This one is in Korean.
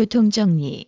교통정리.